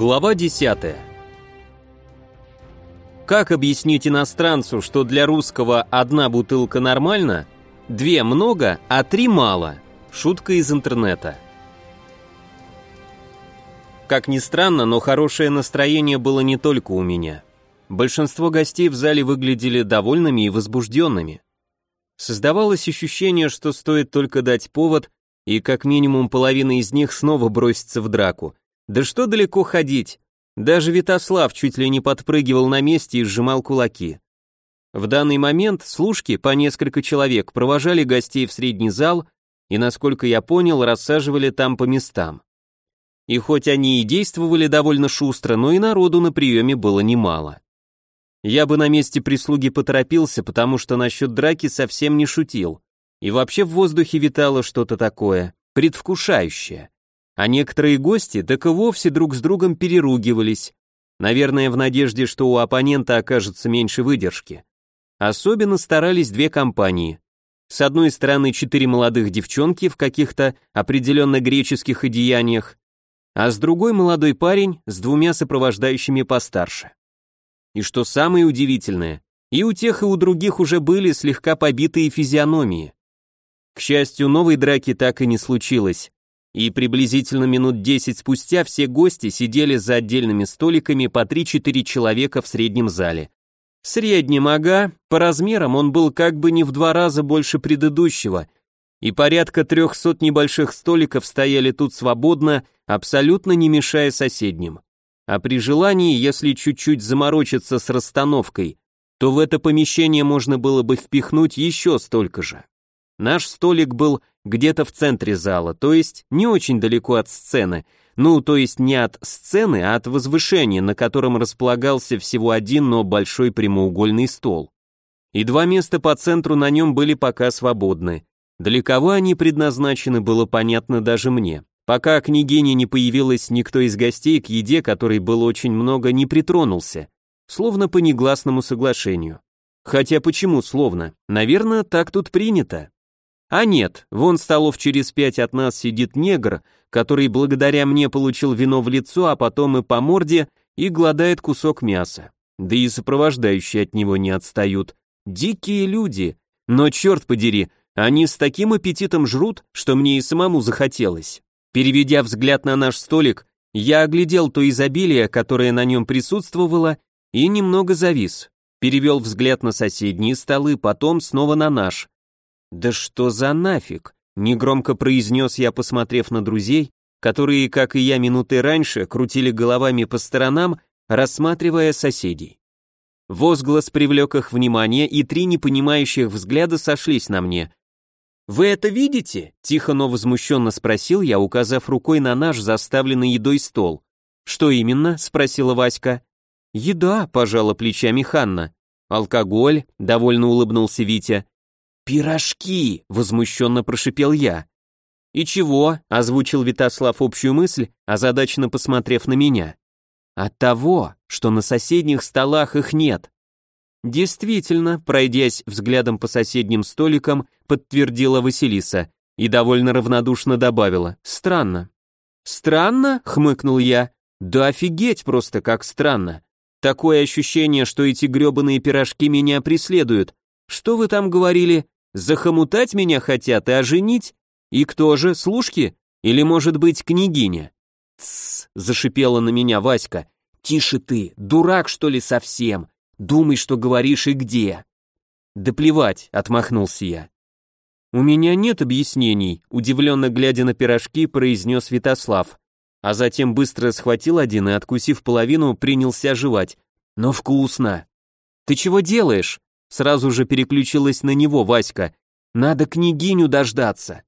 Глава 10. Как объяснить иностранцу, что для русского одна бутылка нормально, две много, а три мало? Шутка из интернета. Как ни странно, но хорошее настроение было не только у меня. Большинство гостей в зале выглядели довольными и возбужденными. Создавалось ощущение, что стоит только дать повод, и как минимум половина из них снова бросится в драку – да что далеко ходить? Даже Витослав чуть ли не подпрыгивал на месте и сжимал кулаки. В данный момент служки по несколько человек провожали гостей в средний зал и, насколько я понял, рассаживали там по местам. И хоть они и действовали довольно шустро, но и народу на приеме было немало. Я бы на месте прислуги поторопился, потому что насчет драки совсем не шутил. И вообще в воздухе витало что-то такое, предвкушающее а некоторые гости так и вовсе друг с другом переругивались, наверное, в надежде, что у оппонента окажется меньше выдержки. Особенно старались две компании. С одной стороны, четыре молодых девчонки в каких-то определенно греческих одеяниях, а с другой молодой парень с двумя сопровождающими постарше. И что самое удивительное, и у тех, и у других уже были слегка побитые физиономии. К счастью, новой драки так и не случилось, и приблизительно минут 10 спустя все гости сидели за отдельными столиками по 3-4 человека в среднем зале. Средним, ага, по размерам он был как бы не в два раза больше предыдущего, и порядка трехсот небольших столиков стояли тут свободно, абсолютно не мешая соседним. А при желании, если чуть-чуть заморочиться с расстановкой, то в это помещение можно было бы впихнуть еще столько же. Наш столик был где-то в центре зала, то есть не очень далеко от сцены, ну, то есть не от сцены, а от возвышения, на котором располагался всего один, но большой прямоугольный стол. И два места по центру на нем были пока свободны. Для кого они предназначены, было понятно даже мне. Пока княгиня не появилась, никто из гостей к еде, которой было очень много, не притронулся, словно по негласному соглашению. Хотя почему словно? Наверное, так тут принято. А нет, вон столов через пять от нас сидит негр, который благодаря мне получил вино в лицо, а потом и по морде, и гладает кусок мяса. Да и сопровождающие от него не отстают. Дикие люди. Но черт подери, они с таким аппетитом жрут, что мне и самому захотелось. Переведя взгляд на наш столик, я оглядел то изобилие, которое на нем присутствовало, и немного завис. Перевел взгляд на соседние столы, потом снова на наш. «Да что за нафиг?» — негромко произнес я, посмотрев на друзей, которые, как и я минуты раньше, крутили головами по сторонам, рассматривая соседей. Возглас привлек их внимание, и три непонимающих взгляда сошлись на мне. «Вы это видите?» — тихо, но возмущенно спросил я, указав рукой на наш заставленный едой стол. «Что именно?» — спросила Васька. «Еда», — пожала плечами Ханна. «Алкоголь», — довольно улыбнулся Витя. «Пирожки!» — возмущенно прошипел я. «И чего?» — озвучил Витаслав общую мысль, озадаченно посмотрев на меня. «От того, что на соседних столах их нет». Действительно, пройдясь взглядом по соседним столикам, подтвердила Василиса и довольно равнодушно добавила «Странно». «Странно?» — хмыкнул я. «Да офигеть просто как странно. Такое ощущение, что эти гребаные пирожки меня преследуют. Что вы там говорили? Захомутать меня хотят и оженить? И кто же, служки? Или, может быть, княгиня? Тссс, зашипела на меня Васька. Тише ты, дурак, что ли, совсем? Думай, что говоришь и где. Да плевать, отмахнулся я. У меня нет объяснений, удивленно глядя на пирожки, произнес Витослав. А затем быстро схватил один и, откусив половину, принялся жевать. Но вкусно. Ты чего делаешь? Сразу же переключилась на него Васька. Надо княгиню дождаться.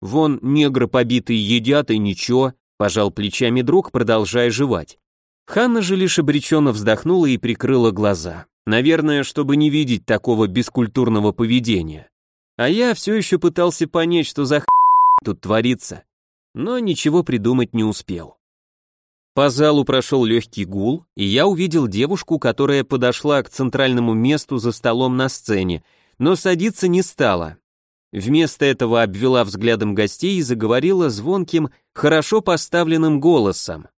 Вон негры побитые едят и ничего, пожал плечами друг, продолжая жевать. Ханна же лишь обреченно вздохнула и прикрыла глаза. Наверное, чтобы не видеть такого бескультурного поведения. А я все еще пытался понять, что за х... тут творится, но ничего придумать не успел. По залу прошел легкий гул, и я увидел девушку, которая подошла к центральному месту за столом на сцене, но садиться не стала. Вместо этого обвела взглядом гостей и заговорила звонким, хорошо поставленным голосом.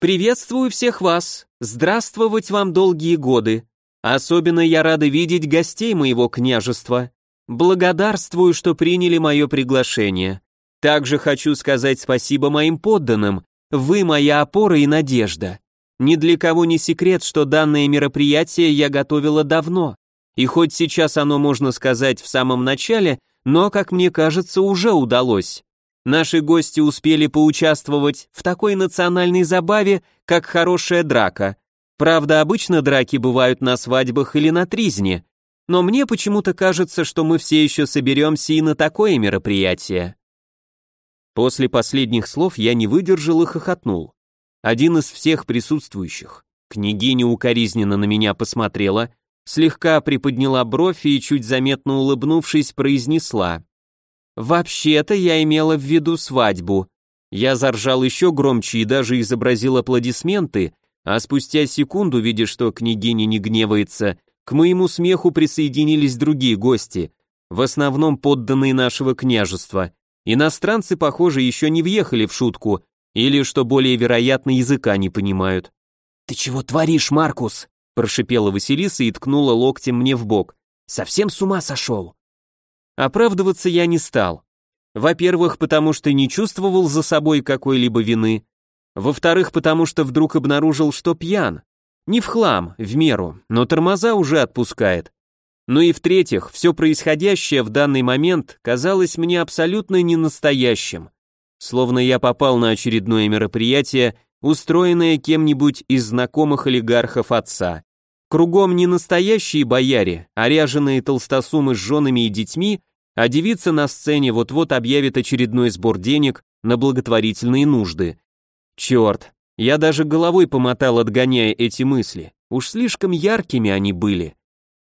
«Приветствую всех вас! Здравствовать вам долгие годы! Особенно я рада видеть гостей моего княжества. Благодарствую, что приняли мое приглашение. Также хочу сказать спасибо моим подданным. Вы моя опора и надежда. Ни для кого не секрет, что данное мероприятие я готовила давно. И хоть сейчас оно, можно сказать, в самом начале, но, как мне кажется, уже удалось. Наши гости успели поучаствовать в такой национальной забаве, как хорошая драка. Правда, обычно драки бывают на свадьбах или на тризне, но мне почему-то кажется, что мы все еще соберемся и на такое мероприятие. После последних слов я не выдержал и хохотнул. Один из всех присутствующих, княгиня укоризненно на меня посмотрела, слегка приподняла бровь и, чуть заметно улыбнувшись, произнесла. «Вообще-то я имела в виду свадьбу». Я заржал еще громче и даже изобразил аплодисменты, а спустя секунду, видя, что княгиня не гневается, к моему смеху присоединились другие гости, в основном подданные нашего княжества. Иностранцы, похоже, еще не въехали в шутку, или, что более вероятно, языка не понимают. «Ты чего творишь, Маркус?» прошипела Василиса и ткнула локтем мне в бок. «Совсем с ума сошел?» Оправдываться я не стал. Во-первых, потому что не чувствовал за собой какой-либо вины. Во-вторых, потому что вдруг обнаружил, что пьян. Не в хлам, в меру, но тормоза уже отпускает. Ну и в-третьих, все происходящее в данный момент казалось мне абсолютно ненастоящим. Словно я попал на очередное мероприятие, устроенное кем-нибудь из знакомых олигархов отца. Кругом не настоящие бояре, а ряженые толстосумы с женами и детьми, а девица на сцене вот-вот объявит очередной сбор денег на благотворительные нужды. Черт, я даже головой помотал, отгоняя эти мысли. Уж слишком яркими они были.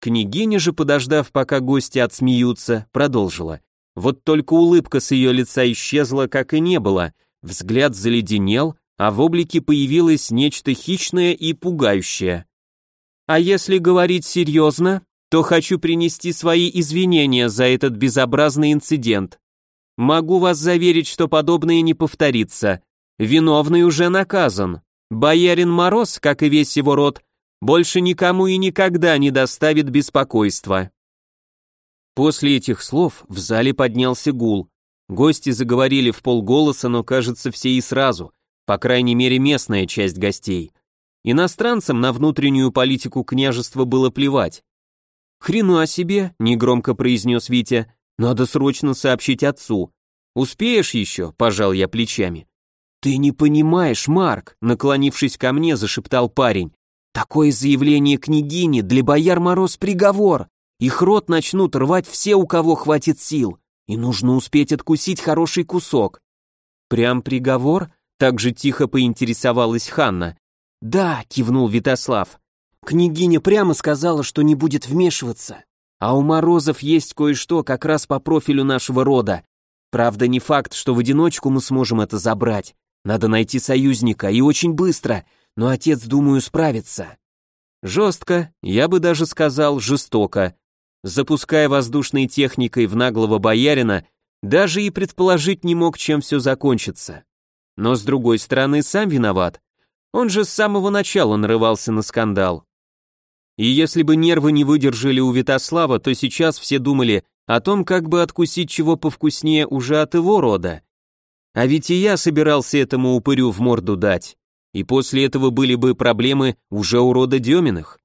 Княгиня же, подождав, пока гости отсмеются, продолжила. Вот только улыбка с ее лица исчезла, как и не было. Взгляд заледенел, а в облике появилось нечто хищное и пугающее. А если говорить серьезно, то хочу принести свои извинения за этот безобразный инцидент. Могу вас заверить, что подобное не повторится. Виновный уже наказан. Боярин Мороз, как и весь его род, больше никому и никогда не доставит беспокойства. После этих слов в зале поднялся гул. Гости заговорили в полголоса, но, кажется, все и сразу, по крайней мере, местная часть гостей. Иностранцам на внутреннюю политику княжества было плевать. «Хрена себе», — негромко произнес Витя, — «надо срочно сообщить отцу». «Успеешь еще?» — пожал я плечами. «Ты не понимаешь, Марк», — наклонившись ко мне, зашептал парень. «Такое заявление княгини для бояр Мороз приговор. Их рот начнут рвать все, у кого хватит сил, и нужно успеть откусить хороший кусок». «Прям приговор?» — так же тихо поинтересовалась Ханна. «Да», — кивнул Витослав. «Княгиня прямо сказала, что не будет вмешиваться. А у Морозов есть кое-что как раз по профилю нашего рода. Правда, не факт, что в одиночку мы сможем это забрать. Надо найти союзника, и очень быстро, но отец, думаю, справится. Жестко, я бы даже сказал, жестоко. Запуская воздушной техникой в наглого боярина, даже и предположить не мог, чем все закончится. Но с другой стороны, сам виноват. Он же с самого начала нарывался на скандал. И если бы нервы не выдержали у Витослава, то сейчас все думали о том, как бы откусить чего повкуснее уже от его рода. А ведь и я собирался этому упырю в морду дать. И после этого были бы проблемы уже у рода Деминых.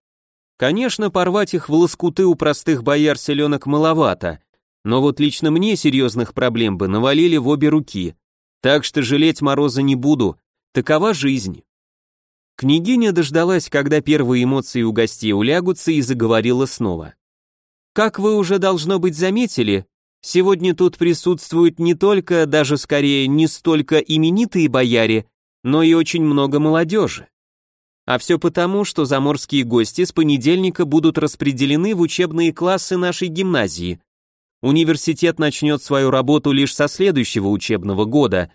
Конечно, порвать их в лоскуты у простых бояр селенок маловато, но вот лично мне серьезных проблем бы навалили в обе руки. Так что жалеть Мороза не буду, такова жизнь. Княгиня дождалась, когда первые эмоции у гостей улягутся, и заговорила снова. «Как вы уже должно быть заметили, Сегодня тут присутствуют не только, даже скорее не столько именитые бояре, но и очень много молодежи. А все потому, что заморские гости с понедельника будут распределены в учебные классы нашей гимназии. Университет начнет свою работу лишь со следующего учебного года,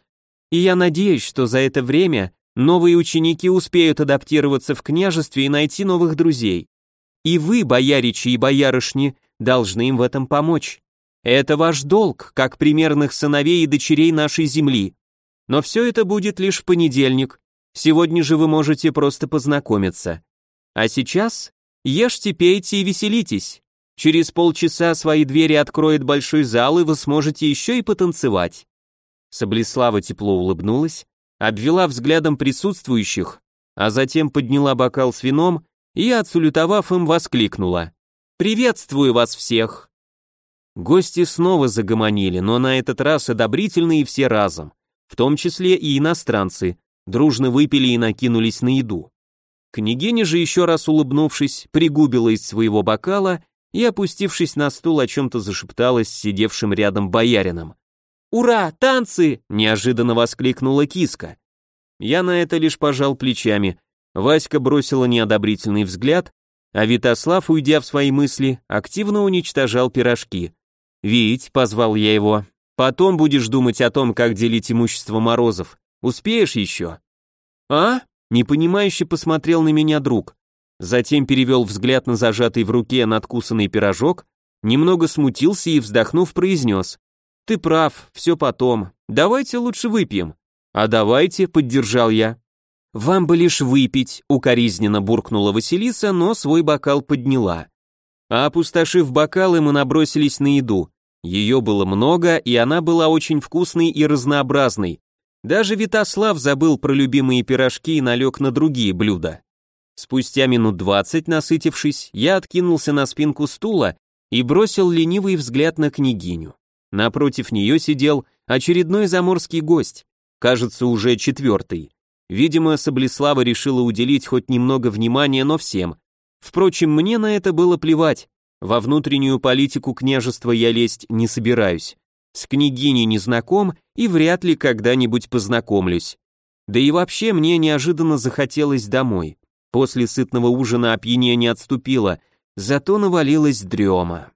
и я надеюсь, что за это время новые ученики успеют адаптироваться в княжестве и найти новых друзей. И вы, бояричи и боярышни, должны им в этом помочь. Это ваш долг, как примерных сыновей и дочерей нашей земли. Но все это будет лишь в понедельник. Сегодня же вы можете просто познакомиться. А сейчас ешьте, пейте и веселитесь. Через полчаса свои двери откроет большой зал, и вы сможете еще и потанцевать». Саблеслава тепло улыбнулась, обвела взглядом присутствующих, а затем подняла бокал с вином и, отсулютовав им, воскликнула. «Приветствую вас всех!» Гости снова загомонили, но на этот раз одобрительно и все разом, в том числе и иностранцы, дружно выпили и накинулись на еду. Княгиня же, еще раз улыбнувшись, пригубила из своего бокала и, опустившись на стул, о чем-то зашепталась с сидевшим рядом боярином. «Ура, танцы!» – неожиданно воскликнула киска. Я на это лишь пожал плечами. Васька бросила неодобрительный взгляд, а Витослав, уйдя в свои мысли, активно уничтожал пирожки. «Вить», — позвал я его, — «потом будешь думать о том, как делить имущество Морозов. Успеешь еще?» «А?» — непонимающе посмотрел на меня друг затем перевел взгляд на зажатый в руке надкусанный пирожок, немного смутился и, вздохнув, произнес. «Ты прав, все потом. Давайте лучше выпьем». «А давайте», — поддержал я. «Вам бы лишь выпить», — укоризненно буркнула Василиса, но свой бокал подняла. А опустошив бокалы, мы набросились на еду. Ее было много, и она была очень вкусной и разнообразной. Даже Витослав забыл про любимые пирожки и налег на другие блюда. Спустя минут двадцать, насытившись, я откинулся на спинку стула и бросил ленивый взгляд на княгиню. Напротив нее сидел очередной заморский гость, кажется, уже четвертый. Видимо, Саблеслава решила уделить хоть немного внимания, но всем. Впрочем, мне на это было плевать. Во внутреннюю политику княжества я лезть не собираюсь. С княгиней не знаком и вряд ли когда-нибудь познакомлюсь. Да и вообще мне неожиданно захотелось домой. После сытного ужина опьянение отступило, зато навалилась дрема.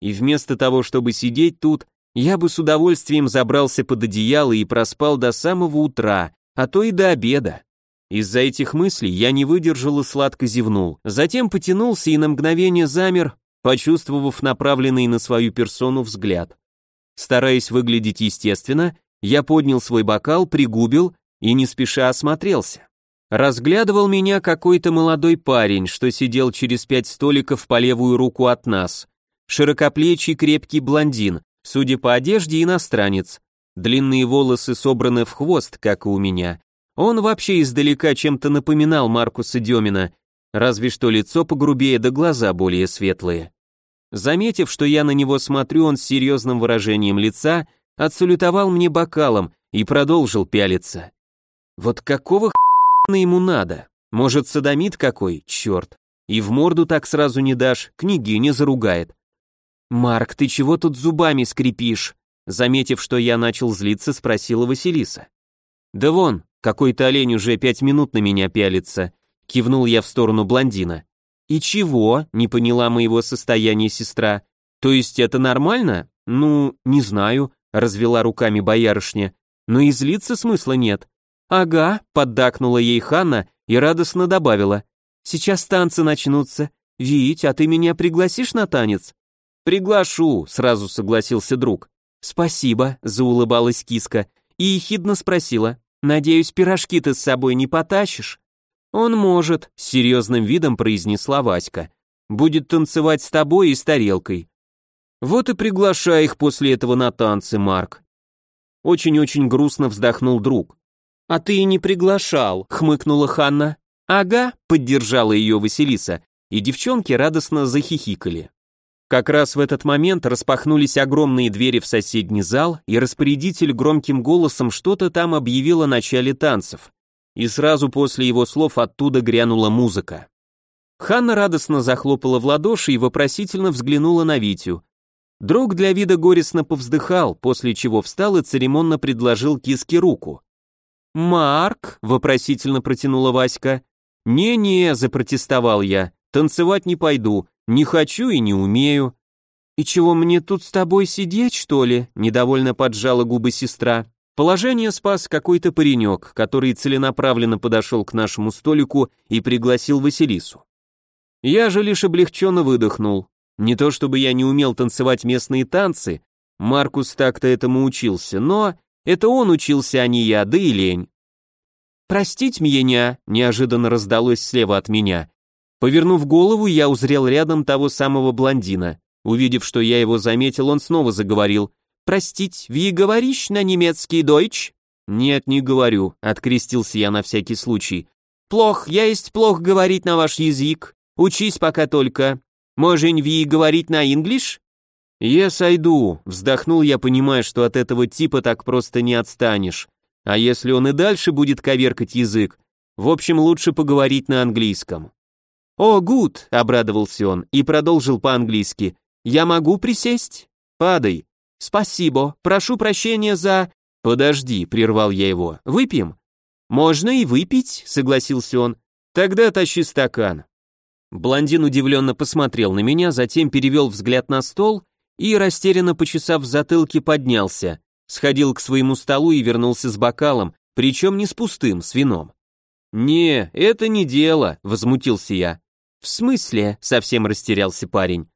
И вместо того, чтобы сидеть тут, я бы с удовольствием забрался под одеяло и проспал до самого утра, а то и до обеда. Из-за этих мыслей я не выдержал и сладко зевнул, затем потянулся и на мгновение замер, почувствовав направленный на свою персону взгляд. Стараясь выглядеть естественно, я поднял свой бокал, пригубил и не спеша осмотрелся. Разглядывал меня какой-то молодой парень, что сидел через пять столиков по левую руку от нас. Широкоплечий крепкий блондин, судя по одежде, иностранец. Длинные волосы собраны в хвост, как и у меня. Он вообще издалека чем-то напоминал Маркуса Демина, разве что лицо погрубее да глаза более светлые. Заметив, что я на него смотрю, он с серьезным выражением лица отсалютовал мне бокалом и продолжил пялиться. Вот какого ему надо? Может, садомит какой? Черт. И в морду так сразу не дашь, княгиня заругает. «Марк, ты чего тут зубами скрипишь?» Заметив, что я начал злиться, спросила Василиса. «Да вон, какой-то олень уже пять минут на меня пялится», кивнул я в сторону блондина. «И чего?» — не поняла моего состояния сестра. «То есть это нормально?» «Ну, не знаю», — развела руками боярышня. «Но и злиться смысла нет. «Ага», — поддакнула ей Ханна и радостно добавила. «Сейчас танцы начнутся. Вить, а ты меня пригласишь на танец?» «Приглашу», — сразу согласился друг. «Спасибо», — заулыбалась киска и ехидно спросила. «Надеюсь, пирожки ты с собой не потащишь?» «Он может», — с серьезным видом произнесла Васька. «Будет танцевать с тобой и с тарелкой». «Вот и приглашай их после этого на танцы, Марк». Очень-очень грустно вздохнул друг. «А ты и не приглашал», — хмыкнула Ханна. «Ага», — поддержала ее Василиса, и девчонки радостно захихикали. Как раз в этот момент распахнулись огромные двери в соседний зал, и распорядитель громким голосом что-то там объявил о начале танцев. И сразу после его слов оттуда грянула музыка. Ханна радостно захлопала в ладоши и вопросительно взглянула на Витю. Друг для вида горестно повздыхал, после чего встал и церемонно предложил киске руку. «Марк?» — вопросительно протянула Васька. «Не-не», — запротестовал я, — «танцевать не пойду, не хочу и не умею». «И чего мне тут с тобой сидеть, что ли?» — недовольно поджала губы сестра. Положение спас какой-то паренек, который целенаправленно подошел к нашему столику и пригласил Василису. Я же лишь облегченно выдохнул. Не то чтобы я не умел танцевать местные танцы, Маркус так-то этому учился, но это он учился, а не я, да и лень. «Простить меня», неожиданно раздалось слева от меня. Повернув голову, я узрел рядом того самого блондина. Увидев, что я его заметил, он снова заговорил. «Простить, вы говоришь на немецкий дойч?» «Нет, не говорю», — открестился я на всякий случай. «Плох, я есть плох говорить на ваш язык. Учись пока только. Можень ви говорить на инглиш?» «Yes, I do», — вздохнул я, понимая, что от этого типа так просто не отстанешь. А если он и дальше будет коверкать язык? В общем, лучше поговорить на английском. «О, гуд», — обрадовался он и продолжил по-английски. «Я могу присесть?» «Падай». «Спасибо. Прошу прощения за...» «Подожди», — прервал я его. «Выпьем?» «Можно и выпить», — согласился он. «Тогда тащи стакан». Блондин удивленно посмотрел на меня, затем перевел взгляд на стол и, растерянно почесав в затылке, поднялся, сходил к своему столу и вернулся с бокалом, причем не с пустым, с вином. «Не, это не дело», — возмутился я. «В смысле?» — совсем растерялся парень.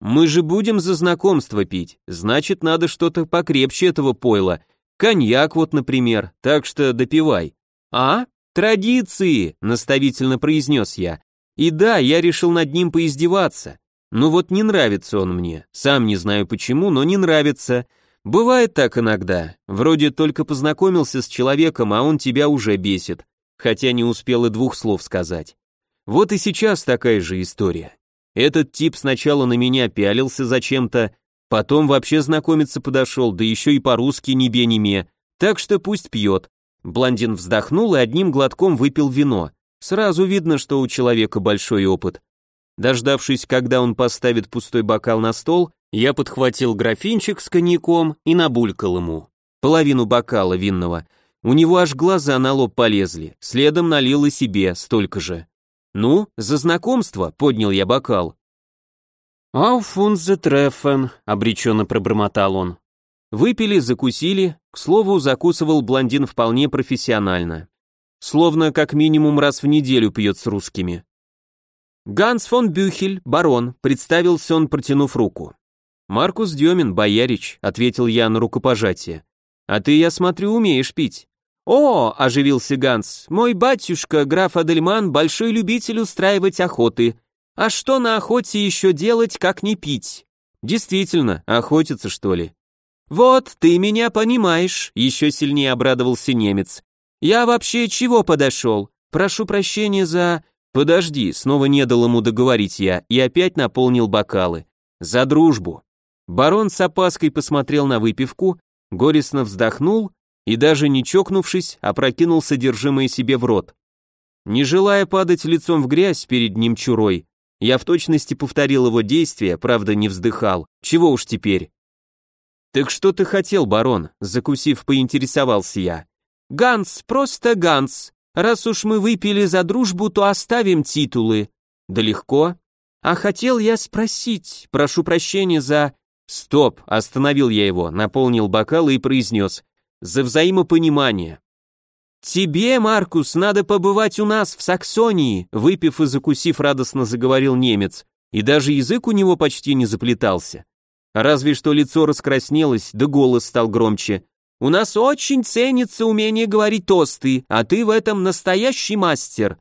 Мы же будем за знакомство пить, значит, надо что-то покрепче этого пойла. Коньяк вот, например, так что допивай. А? Традиции, наставительно произнес я. И да, я решил над ним поиздеваться. Ну вот не нравится он мне, сам не знаю почему, но не нравится. Бывает так иногда, вроде только познакомился с человеком, а он тебя уже бесит, хотя не успел и двух слов сказать. Вот и сейчас такая же история. Этот тип сначала на меня пялился зачем-то, потом вообще знакомиться подошел, да еще и по-русски ни бе ни ме, так что пусть пьет. Блондин вздохнул и одним глотком выпил вино. Сразу видно, что у человека большой опыт. Дождавшись, когда он поставит пустой бокал на стол, я подхватил графинчик с коньяком и набулькал ему. Половину бокала винного. У него аж глаза на лоб полезли, следом налил и себе столько же. «Ну, за знакомство», — поднял я бокал. «Ауфунзе трефен», — обреченно пробормотал он. Выпили, закусили, к слову, закусывал блондин вполне профессионально. Словно как минимум раз в неделю пьет с русскими. «Ганс фон Бюхель, барон», — представился он, протянув руку. «Маркус Демин, боярич», — ответил я на рукопожатие. «А ты, я смотрю, умеешь пить». «О!» – оживился Ганс. «Мой батюшка, граф Адельман, большой любитель устраивать охоты. А что на охоте еще делать, как не пить?» «Действительно, охотиться, что ли?» «Вот, ты меня понимаешь», – еще сильнее обрадовался немец. «Я вообще чего подошел? Прошу прощения за...» «Подожди», снова не дал ему договорить я и опять наполнил бокалы. «За дружбу». Барон с опаской посмотрел на выпивку, горестно вздохнул и даже не чокнувшись, опрокинул содержимое себе в рот. Не желая падать лицом в грязь перед ним чурой, я в точности повторил его действия, правда не вздыхал. Чего уж теперь? «Так что ты хотел, барон?» — закусив, поинтересовался я. «Ганс, просто Ганс. Раз уж мы выпили за дружбу, то оставим титулы». «Да легко». «А хотел я спросить, прошу прощения за...» «Стоп!» — остановил я его, наполнил бокал и произнес за взаимопонимание. «Тебе, Маркус, надо побывать у нас, в Саксонии», выпив и закусив радостно заговорил немец, и даже язык у него почти не заплетался. Разве что лицо раскраснелось, да голос стал громче. «У нас очень ценится умение говорить тосты, а ты в этом настоящий мастер».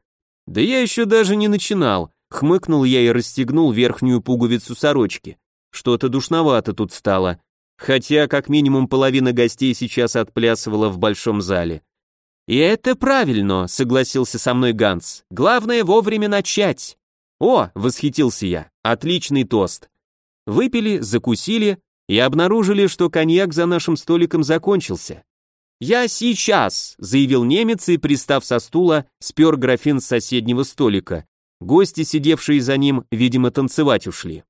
«Да я еще даже не начинал», хмыкнул я и расстегнул верхнюю пуговицу сорочки. Что-то душновато тут стало хотя как минимум половина гостей сейчас отплясывала в большом зале. «И это правильно», — согласился со мной Ганс. «Главное вовремя начать». «О!» — восхитился я. «Отличный тост». Выпили, закусили и обнаружили, что коньяк за нашим столиком закончился. «Я сейчас», — заявил немец и, пристав со стула, спер графин с соседнего столика. Гости, сидевшие за ним, видимо, танцевать ушли.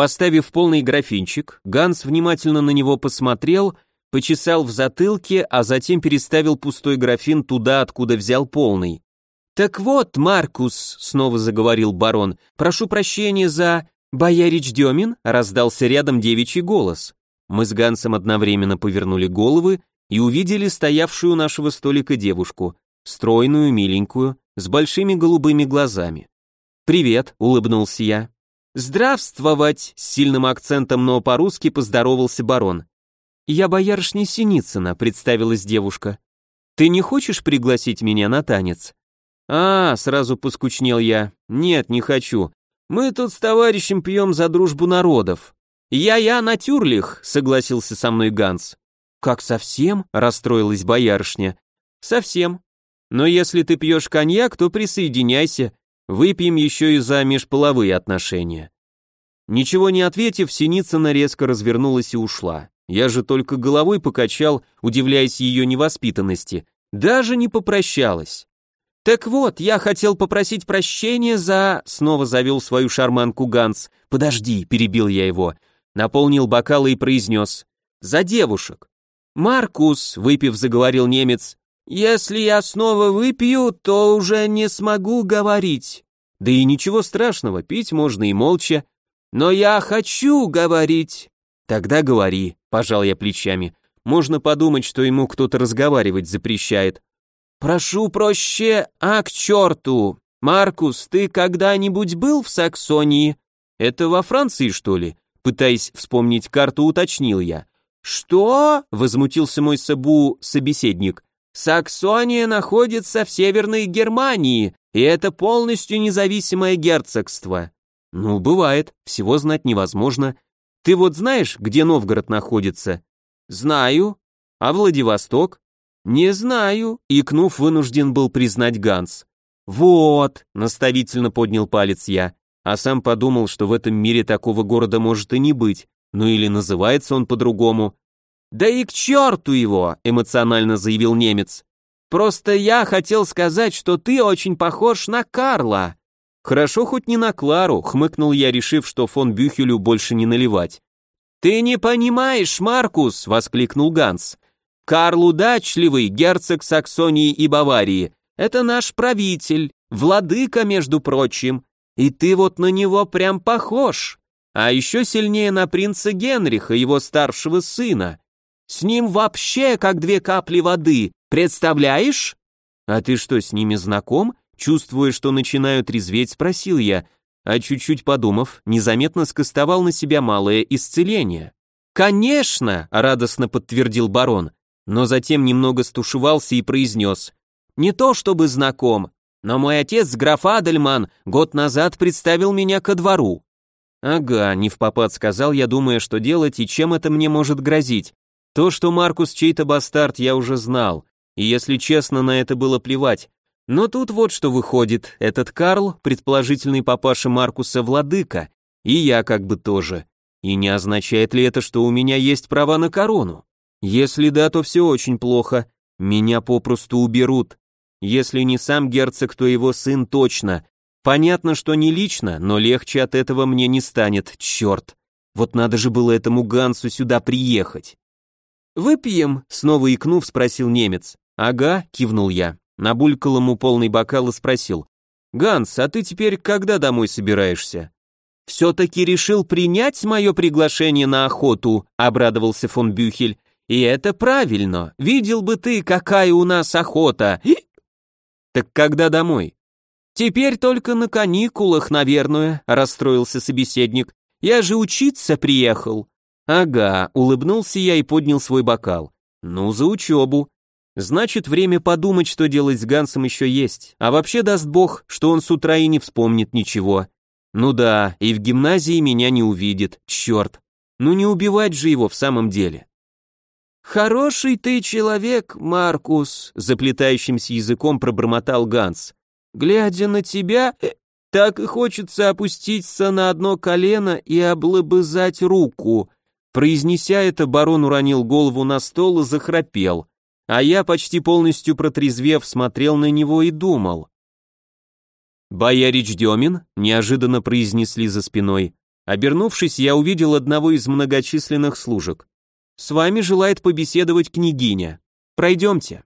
Поставив полный графинчик, Ганс внимательно на него посмотрел, почесал в затылке, а затем переставил пустой графин туда, откуда взял полный. «Так вот, Маркус», — снова заговорил барон, — «прошу прощения за...» «Боярич Демин?» — раздался рядом девичий голос. Мы с Гансом одновременно повернули головы и увидели стоявшую у нашего столика девушку, стройную, миленькую, с большими голубыми глазами. «Привет», — улыбнулся я. «Здравствовать!» — с сильным акцентом, но по-русски поздоровался барон. «Я боярышня Синицына», — представилась девушка. Ты не хочешь пригласить меня на танец? А, сразу поскучнел я. Нет, не хочу. Мы тут с товарищем пьем за дружбу народов. Я-я натюрлих, согласился со мной Ганс. Как совсем? расстроилась боярышня. Совсем. Но если ты пьешь коньяк, то присоединяйся. Выпьем еще и за межполовые отношения. Ничего не ответив, Синицына резко развернулась и ушла. Я же только головой покачал, удивляясь ее невоспитанности. Даже не попрощалась. «Так вот, я хотел попросить прощения за...» Снова завел свою шарманку Ганс. «Подожди», — перебил я его. Наполнил бокалы и произнес. «За девушек». «Маркус», — выпив, заговорил немец, «если я снова выпью, то уже не смогу говорить». «Да и ничего страшного, пить можно и молча». «Но я хочу говорить». «Тогда говори», — пожал я плечами. «Можно подумать, что ему кто-то разговаривать запрещает». «Прошу проще, а к черту! Маркус, ты когда-нибудь был в Саксонии?» «Это во Франции, что ли?» Пытаясь вспомнить карту, уточнил я. «Что?» — возмутился мой Сабу собеседник. «Саксония находится в Северной Германии, и это полностью независимое герцогство». «Ну, бывает, всего знать невозможно. Ты вот знаешь, где Новгород находится?» «Знаю. А Владивосток?» «Не знаю», — икнув, вынужден был признать Ганс. «Вот», — наставительно поднял палец я, а сам подумал, что в этом мире такого города может и не быть, ну или называется он по-другому. «Да и к черту его!» — эмоционально заявил немец. «Просто я хотел сказать, что ты очень похож на Карла». «Хорошо хоть не на Клару», — хмыкнул я, решив, что фон Бюхелю больше не наливать. «Ты не понимаешь, Маркус!» — воскликнул Ганс. Карл Удачливый, герцог Саксонии и Баварии, это наш правитель, владыка, между прочим, и ты вот на него прям похож. А еще сильнее на принца Генриха, его старшего сына. С ним вообще как две капли воды, представляешь? А ты что, с ними знаком? Чувствуя, что начинаю трезветь, спросил я, а чуть-чуть подумав, незаметно скостовал на себя малое исцеление. «Конечно!» — радостно подтвердил барон но затем немного стушевался и произнес «Не то чтобы знаком, но мой отец, граф Адельман, год назад представил меня ко двору». «Ага», — не в попад сказал я, думая, что делать и чем это мне может грозить. То, что Маркус чей-то бастард, я уже знал, и, если честно, на это было плевать. Но тут вот что выходит, этот Карл, предположительный папаша Маркуса, владыка, и я как бы тоже. И не означает ли это, что у меня есть права на корону? Если да, то все очень плохо. Меня попросту уберут. Если не сам герцог, то его сын точно. Понятно, что не лично, но легче от этого мне не станет, черт. Вот надо же было этому Гансу сюда приехать. «Выпьем?» — снова икнув, спросил немец. «Ага», — кивнул я. Набулькал ему полный бокал и спросил. «Ганс, а ты теперь когда домой собираешься?» «Все-таки решил принять мое приглашение на охоту», — обрадовался фон Бюхель. И это правильно. Видел бы ты, какая у нас охота. Так когда домой? Теперь только на каникулах, наверное, расстроился собеседник. Я же учиться приехал. Ага, улыбнулся я и поднял свой бокал. Ну, за учебу. Значит, время подумать, что делать с Гансом еще есть. А вообще даст бог, что он с утра и не вспомнит ничего. Ну да, и в гимназии меня не увидит, черт. Ну не убивать же его в самом деле. «Хороший ты человек, Маркус», — заплетающимся языком пробормотал Ганс. «Глядя на тебя, э, так и хочется опуститься на одно колено и облобызать руку». Произнеся это, барон уронил голову на стол и захрапел, а я, почти полностью протрезвев, смотрел на него и думал. «Боярич Демин?» — неожиданно произнесли за спиной. Обернувшись, я увидел одного из многочисленных служек. С вами желает побеседовать княгиня. Пройдемте.